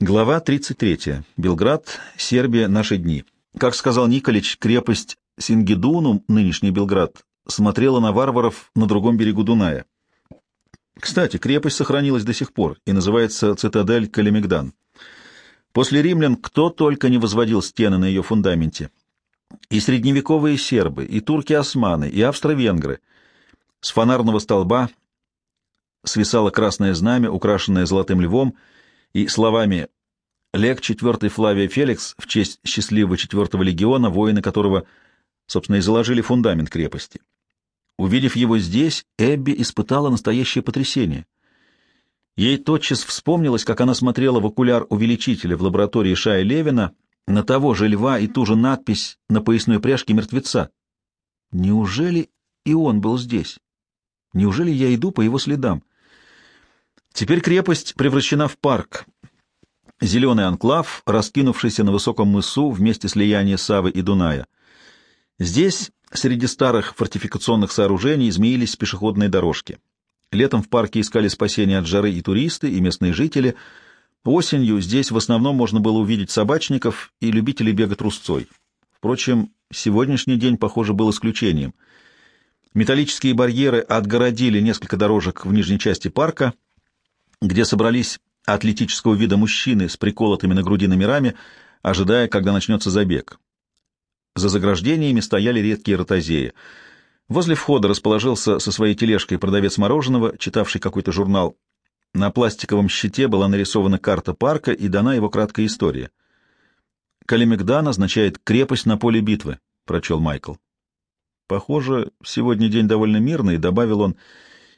Глава 33. Белград, Сербия, наши дни. Как сказал Николич, крепость Сингидуну, нынешний Белград, смотрела на варваров на другом берегу Дуная. Кстати, крепость сохранилась до сих пор и называется цитадель Калимегдан. После римлян кто только не возводил стены на ее фундаменте. И средневековые сербы, и турки-османы, и австро-венгры. С фонарного столба свисало красное знамя, украшенное золотым львом, и словами «Лек 4 Флавия Феликс» в честь счастливого 4 легиона, воины которого, собственно, и заложили фундамент крепости. Увидев его здесь, Эбби испытала настоящее потрясение. Ей тотчас вспомнилось, как она смотрела в окуляр увеличителя в лаборатории Шая Левина на того же льва и ту же надпись на поясной пряжке мертвеца. Неужели и он был здесь? Неужели я иду по его следам? Теперь крепость превращена в парк. Зеленый анклав, раскинувшийся на высоком мысу вместе слияния Савы и Дуная. Здесь, среди старых фортификационных сооружений, измеились пешеходные дорожки. Летом в парке искали спасения от жары и туристы, и местные жители. Осенью здесь в основном можно было увидеть собачников и любителей бега трусцой. Впрочем, сегодняшний день, похоже, был исключением. Металлические барьеры отгородили несколько дорожек в нижней части парка — где собрались атлетического вида мужчины с приколотыми на груди номерами, ожидая, когда начнется забег. За заграждениями стояли редкие ротозеи. Возле входа расположился со своей тележкой продавец мороженого, читавший какой-то журнал. На пластиковом щите была нарисована карта парка и дана его краткая история. «Калимегдан означает «крепость на поле битвы», — прочел Майкл. «Похоже, сегодня день довольно мирный», — добавил он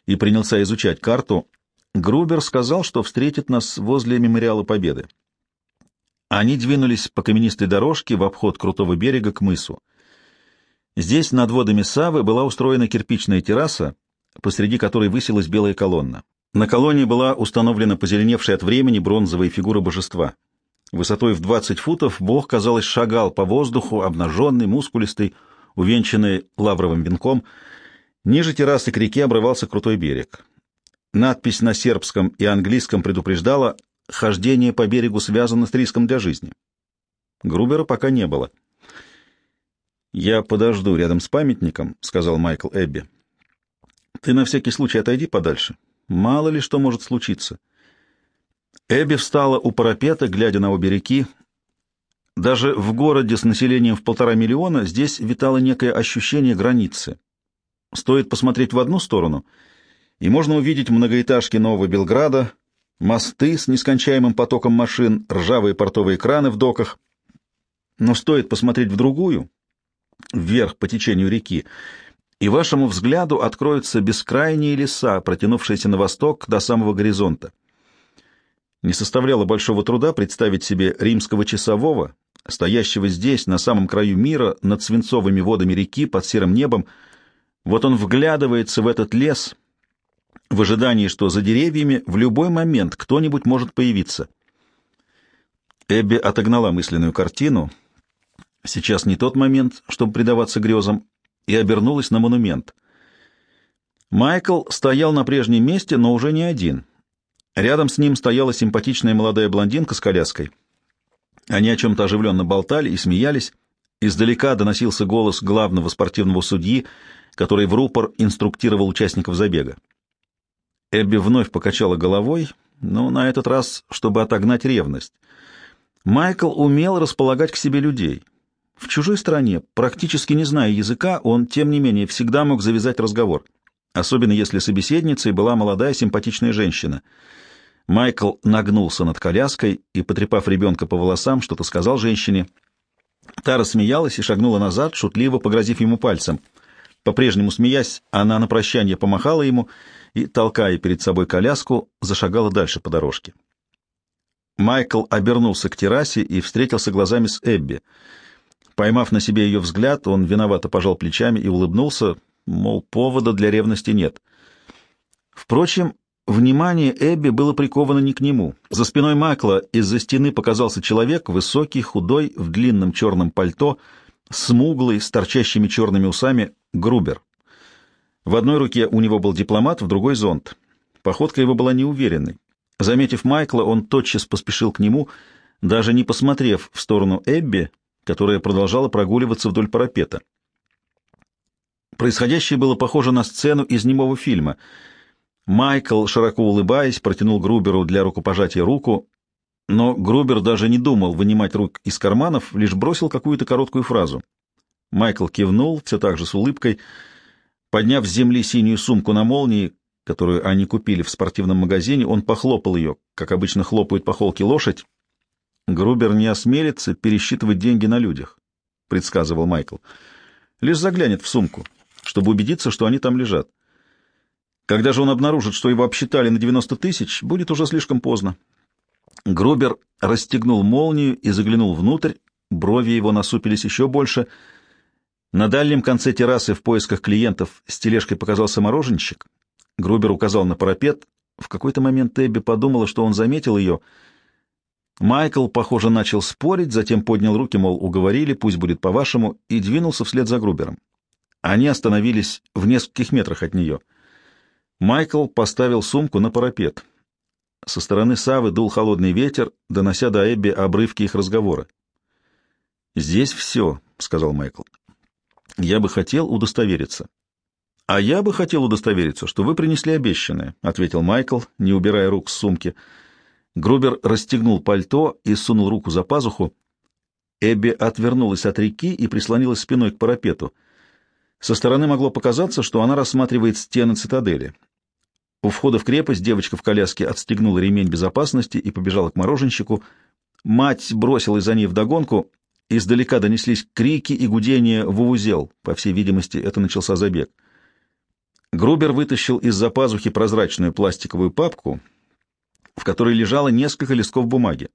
и принялся изучать карту. Грубер сказал, что встретит нас возле мемориала Победы. Они двинулись по каменистой дорожке в обход крутого берега к мысу. Здесь над водами Савы была устроена кирпичная терраса, посреди которой высилась белая колонна. На колонне была установлена позеленевшая от времени бронзовая фигура божества. Высотой в 20 футов бог, казалось, шагал по воздуху, обнаженный, мускулистый, увенчанный лавровым венком. Ниже террасы к реке обрывался крутой берег. Надпись на сербском и английском предупреждала, хождение по берегу связано с риском для жизни. Грубера пока не было. «Я подожду рядом с памятником», — сказал Майкл Эбби. «Ты на всякий случай отойди подальше. Мало ли что может случиться». Эбби встала у парапета, глядя на обе реки. Даже в городе с населением в полтора миллиона здесь витало некое ощущение границы. Стоит посмотреть в одну сторону — и можно увидеть многоэтажки Нового Белграда, мосты с нескончаемым потоком машин, ржавые портовые краны в доках. Но стоит посмотреть в другую, вверх по течению реки, и вашему взгляду откроются бескрайние леса, протянувшиеся на восток до самого горизонта. Не составляло большого труда представить себе римского часового, стоящего здесь, на самом краю мира, над свинцовыми водами реки, под серым небом. Вот он вглядывается в этот лес — в ожидании, что за деревьями в любой момент кто-нибудь может появиться. Эбби отогнала мысленную картину. Сейчас не тот момент, чтобы предаваться грезам, и обернулась на монумент. Майкл стоял на прежнем месте, но уже не один. Рядом с ним стояла симпатичная молодая блондинка с коляской. Они о чем-то оживленно болтали и смеялись. Издалека доносился голос главного спортивного судьи, который в рупор инструктировал участников забега. Эбби вновь покачала головой, но на этот раз, чтобы отогнать ревность. Майкл умел располагать к себе людей. В чужой стране, практически не зная языка, он, тем не менее, всегда мог завязать разговор, особенно если собеседницей была молодая симпатичная женщина. Майкл нагнулся над коляской и, потрепав ребенка по волосам, что-то сказал женщине. Та рассмеялась и шагнула назад, шутливо погрозив ему пальцем. По-прежнему смеясь, она на прощание помахала ему — и, толкая перед собой коляску, зашагала дальше по дорожке. Майкл обернулся к террасе и встретился глазами с Эбби. Поймав на себе ее взгляд, он виновато пожал плечами и улыбнулся, мол, повода для ревности нет. Впрочем, внимание Эбби было приковано не к нему. За спиной Майкла из-за стены показался человек, высокий, худой, в длинном черном пальто, смуглый, с торчащими черными усами, Грубер. В одной руке у него был дипломат, в другой — зонт. Походка его была неуверенной. Заметив Майкла, он тотчас поспешил к нему, даже не посмотрев в сторону Эбби, которая продолжала прогуливаться вдоль парапета. Происходящее было похоже на сцену из немого фильма. Майкл, широко улыбаясь, протянул Груберу для рукопожатия руку, но Грубер даже не думал вынимать рук из карманов, лишь бросил какую-то короткую фразу. Майкл кивнул, все так же с улыбкой. Подняв с земли синюю сумку на молнии, которую они купили в спортивном магазине, он похлопал ее, как обычно хлопают по холке лошадь. Грубер не осмелится пересчитывать деньги на людях, — предсказывал Майкл. Лишь заглянет в сумку, чтобы убедиться, что они там лежат. Когда же он обнаружит, что его обсчитали на 90 тысяч, будет уже слишком поздно. Грубер расстегнул молнию и заглянул внутрь, брови его насупились еще больше. На дальнем конце террасы в поисках клиентов с тележкой показался мороженщик. Грубер указал на парапет. В какой-то момент Эбби подумала, что он заметил ее. Майкл, похоже, начал спорить, затем поднял руки, мол, уговорили, пусть будет по-вашему, и двинулся вслед за Грубером. Они остановились в нескольких метрах от нее. Майкл поставил сумку на парапет. Со стороны Савы дул холодный ветер, донося до Эбби обрывки их разговора. «Здесь все», — сказал Майкл. «Я бы хотел удостовериться». «А я бы хотел удостовериться, что вы принесли обещанное», — ответил Майкл, не убирая рук с сумки. Грубер расстегнул пальто и сунул руку за пазуху. Эбби отвернулась от реки и прислонилась спиной к парапету. Со стороны могло показаться, что она рассматривает стены цитадели. У входа в крепость девочка в коляске отстегнула ремень безопасности и побежала к мороженщику. Мать бросилась за ней вдогонку. Издалека донеслись крики и гудения узел. По всей видимости, это начался забег. Грубер вытащил из-за пазухи прозрачную пластиковую папку, в которой лежало несколько листков бумаги.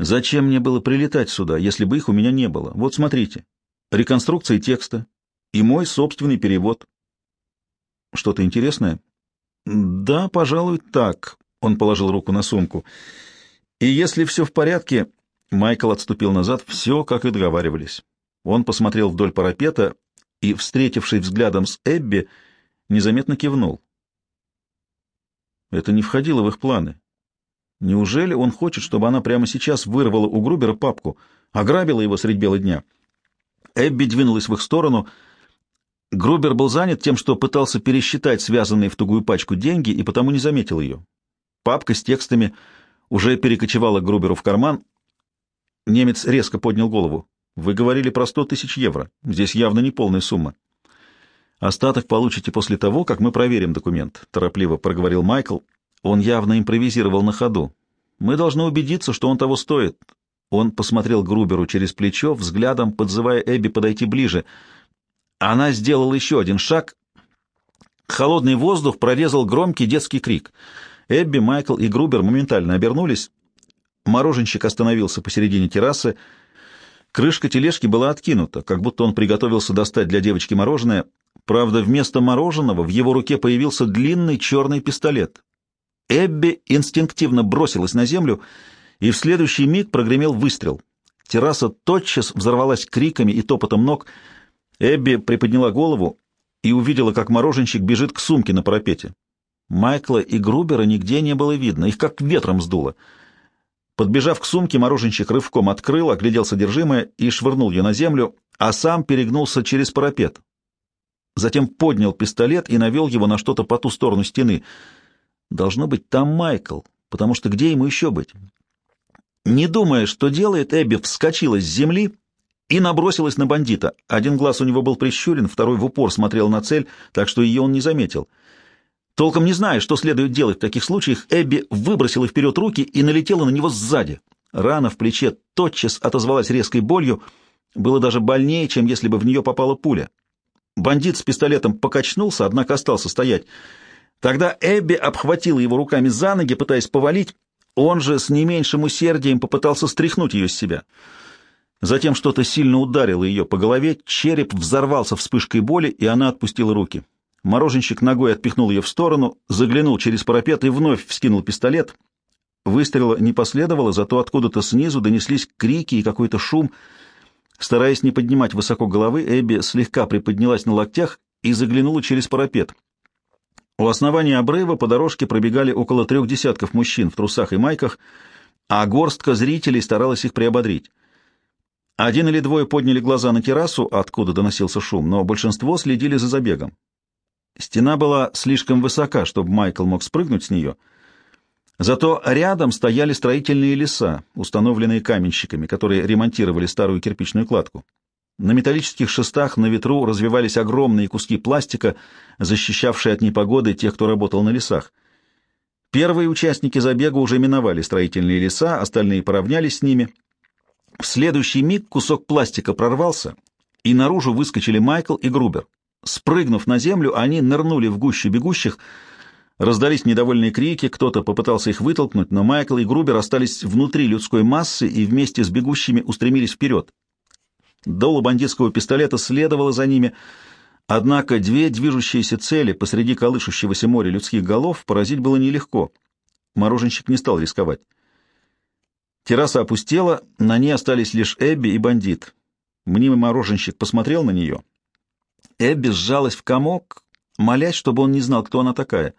«Зачем мне было прилетать сюда, если бы их у меня не было? Вот смотрите. Реконструкция текста и мой собственный перевод. Что-то интересное? Да, пожалуй, так. Он положил руку на сумку. И если все в порядке... Майкл отступил назад, все, как и договаривались. Он посмотрел вдоль парапета и, встретившись взглядом с Эбби, незаметно кивнул. Это не входило в их планы. Неужели он хочет, чтобы она прямо сейчас вырвала у Грубера папку, ограбила его средь бела дня? Эбби двинулась в их сторону — Грубер был занят тем, что пытался пересчитать связанные в тугую пачку деньги и потому не заметил ее. Папка с текстами уже перекочевала Груберу в карман. Немец резко поднял голову. «Вы говорили про сто тысяч евро. Здесь явно не полная сумма». «Остаток получите после того, как мы проверим документ», — торопливо проговорил Майкл. Он явно импровизировал на ходу. «Мы должны убедиться, что он того стоит». Он посмотрел Груберу через плечо, взглядом подзывая Эбби подойти ближе — она сделала еще один шаг. Холодный воздух прорезал громкий детский крик. Эбби, Майкл и Грубер моментально обернулись. Мороженщик остановился посередине террасы. Крышка тележки была откинута, как будто он приготовился достать для девочки мороженое. Правда, вместо мороженого в его руке появился длинный черный пистолет. Эбби инстинктивно бросилась на землю, и в следующий миг прогремел выстрел. Терраса тотчас взорвалась криками и топотом ног — Эбби приподняла голову и увидела, как мороженщик бежит к сумке на парапете. Майкла и Грубера нигде не было видно, их как ветром сдуло. Подбежав к сумке, мороженщик рывком открыл, оглядел содержимое и швырнул ее на землю, а сам перегнулся через парапет. Затем поднял пистолет и навел его на что-то по ту сторону стены. Должно быть, там Майкл, потому что где ему еще быть? Не думая, что делает, Эбби вскочила с земли и набросилась на бандита. Один глаз у него был прищурен, второй в упор смотрел на цель, так что ее он не заметил. Толком не зная, что следует делать в таких случаях, Эбби выбросила вперед руки и налетела на него сзади. Рана в плече тотчас отозвалась резкой болью, было даже больнее, чем если бы в нее попала пуля. Бандит с пистолетом покачнулся, однако остался стоять. Тогда Эбби обхватила его руками за ноги, пытаясь повалить, он же с не меньшим усердием попытался стряхнуть ее с себя. Затем что-то сильно ударило ее по голове, череп взорвался вспышкой боли, и она отпустила руки. Мороженщик ногой отпихнул ее в сторону, заглянул через парапет и вновь вскинул пистолет. Выстрела не последовало, зато откуда-то снизу донеслись крики и какой-то шум. Стараясь не поднимать высоко головы, Эбби слегка приподнялась на локтях и заглянула через парапет. У основания обрыва по дорожке пробегали около трех десятков мужчин в трусах и майках, а горстка зрителей старалась их приободрить. Один или двое подняли глаза на террасу, откуда доносился шум, но большинство следили за забегом. Стена была слишком высока, чтобы Майкл мог спрыгнуть с нее. Зато рядом стояли строительные леса, установленные каменщиками, которые ремонтировали старую кирпичную кладку. На металлических шестах на ветру развивались огромные куски пластика, защищавшие от непогоды тех, кто работал на лесах. Первые участники забега уже миновали строительные леса, остальные поравнялись с ними. В следующий миг кусок пластика прорвался, и наружу выскочили Майкл и Грубер. Спрыгнув на землю, они нырнули в гущу бегущих, раздались недовольные крики, кто-то попытался их вытолкнуть, но Майкл и Грубер остались внутри людской массы и вместе с бегущими устремились вперед. Дуло бандитского пистолета следовало за ними, однако две движущиеся цели посреди колышущегося моря людских голов поразить было нелегко. Мороженщик не стал рисковать. Терраса опустела, на ней остались лишь Эбби и бандит. Мнимый мороженщик посмотрел на нее. Эбби сжалась в комок, молясь, чтобы он не знал, кто она такая.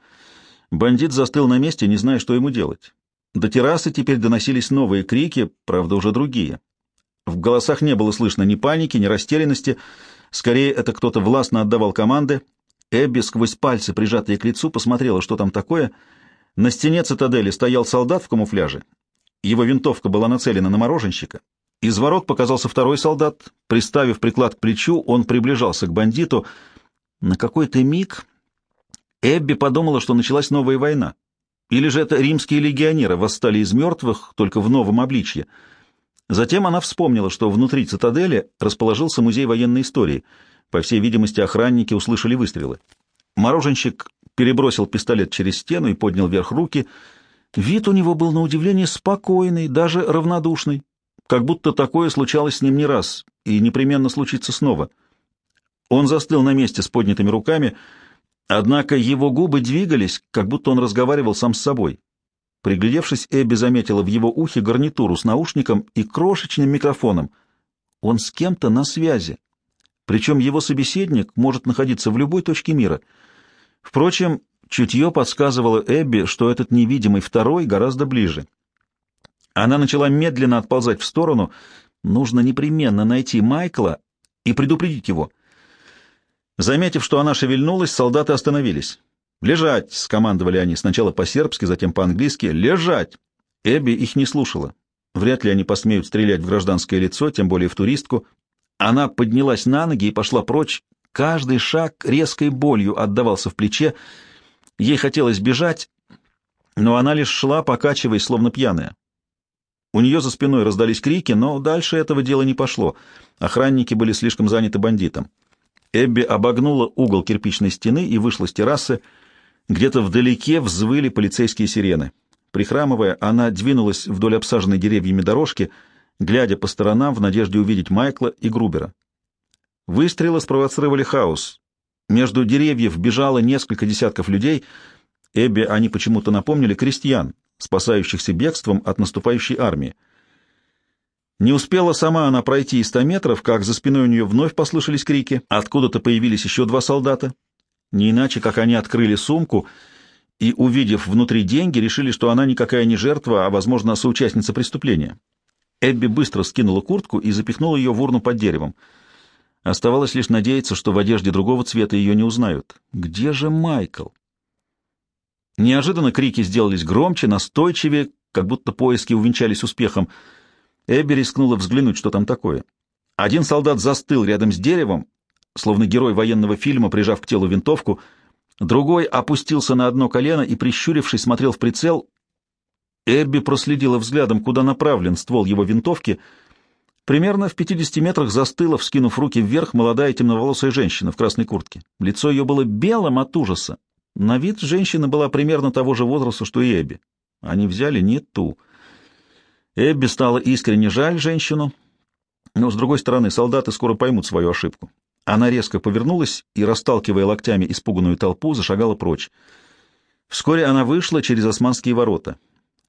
Бандит застыл на месте, не зная, что ему делать. До террасы теперь доносились новые крики, правда, уже другие. В голосах не было слышно ни паники, ни растерянности. Скорее, это кто-то властно отдавал команды. Эбби сквозь пальцы, прижатые к лицу, посмотрела, что там такое. На стене цитадели стоял солдат в камуфляже. Его винтовка была нацелена на мороженщика. Из ворот показался второй солдат. Приставив приклад к плечу, он приближался к бандиту. На какой-то миг Эбби подумала, что началась новая война. Или же это римские легионеры восстали из мертвых, только в новом обличье — Затем она вспомнила, что внутри цитадели расположился музей военной истории. По всей видимости, охранники услышали выстрелы. Мороженщик перебросил пистолет через стену и поднял вверх руки. Вид у него был на удивление спокойный, даже равнодушный, как будто такое случалось с ним не раз и непременно случится снова. Он застыл на месте с поднятыми руками, однако его губы двигались, как будто он разговаривал сам с собой. Приглядевшись, Эбби заметила в его ухе гарнитуру с наушником и крошечным микрофоном. Он с кем-то на связи. Причем его собеседник может находиться в любой точке мира. Впрочем, чутье подсказывало Эбби, что этот невидимый второй гораздо ближе. Она начала медленно отползать в сторону. Нужно непременно найти Майкла и предупредить его. Заметив, что она шевельнулась, солдаты остановились. «Лежать!» — скомандовали они, сначала по-сербски, затем по-английски. «Лежать!» Эбби их не слушала. Вряд ли они посмеют стрелять в гражданское лицо, тем более в туристку. Она поднялась на ноги и пошла прочь. Каждый шаг резкой болью отдавался в плече. Ей хотелось бежать, но она лишь шла, покачиваясь, словно пьяная. У нее за спиной раздались крики, но дальше этого дела не пошло. Охранники были слишком заняты бандитом. Эбби обогнула угол кирпичной стены и вышла с террасы, где-то вдалеке взвыли полицейские сирены. Прихрамывая, она двинулась вдоль обсаженной деревьями дорожки, глядя по сторонам в надежде увидеть Майкла и Грубера. Выстрелы спровоцировали хаос. Между деревьев бежало несколько десятков людей. Эбби они почему-то напомнили крестьян, спасающихся бегством от наступающей армии. Не успела сама она пройти и ста метров, как за спиной у нее вновь послышались крики. Откуда-то появились еще два солдата. Не иначе, как они открыли сумку и, увидев внутри деньги, решили, что она никакая не жертва, а, возможно, соучастница преступления. Эбби быстро скинула куртку и запихнула ее в урну под деревом. Оставалось лишь надеяться, что в одежде другого цвета ее не узнают. Где же Майкл? Неожиданно крики сделались громче, настойчивее, как будто поиски увенчались успехом. Эбби рискнула взглянуть, что там такое. Один солдат застыл рядом с деревом, словно герой военного фильма, прижав к телу винтовку. Другой опустился на одно колено и, прищурившись, смотрел в прицел. Эбби проследила взглядом, куда направлен ствол его винтовки. Примерно в 50 метрах застыла, вскинув руки вверх, молодая темноволосая женщина в красной куртке. Лицо ее было белым от ужаса. На вид женщина была примерно того же возраста, что и Эбби. Они взяли не ту. Эбби стало искренне жаль женщину, но, с другой стороны, солдаты скоро поймут свою ошибку. Она резко повернулась и, расталкивая локтями испуганную толпу, зашагала прочь. Вскоре она вышла через османские ворота.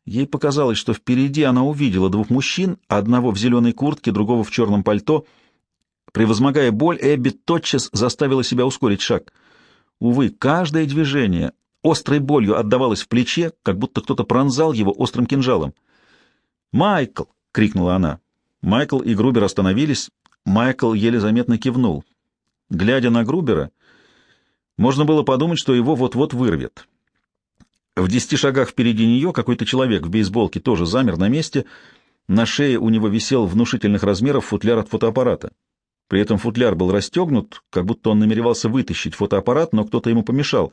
Ей показалось, что впереди она увидела двух мужчин, одного в зеленой куртке, другого в черном пальто. Превозмогая боль, Эбби тотчас заставила себя ускорить шаг. Увы, каждое движение острой болью отдавалась в плече, как будто кто-то пронзал его острым кинжалом. «Майкл!» — крикнула она. Майкл и Грубер остановились. Майкл еле заметно кивнул. Глядя на Грубера, можно было подумать, что его вот-вот вырвет. В десяти шагах впереди нее какой-то человек в бейсболке тоже замер на месте. На шее у него висел внушительных размеров футляр от фотоаппарата. При этом футляр был расстегнут, как будто он намеревался вытащить фотоаппарат, но кто-то ему помешал.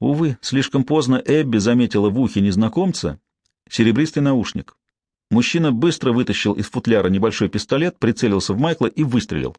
Увы, слишком поздно Эбби заметила в ухе незнакомца серебристый наушник. Мужчина быстро вытащил из футляра небольшой пистолет, прицелился в Майкла и выстрелил.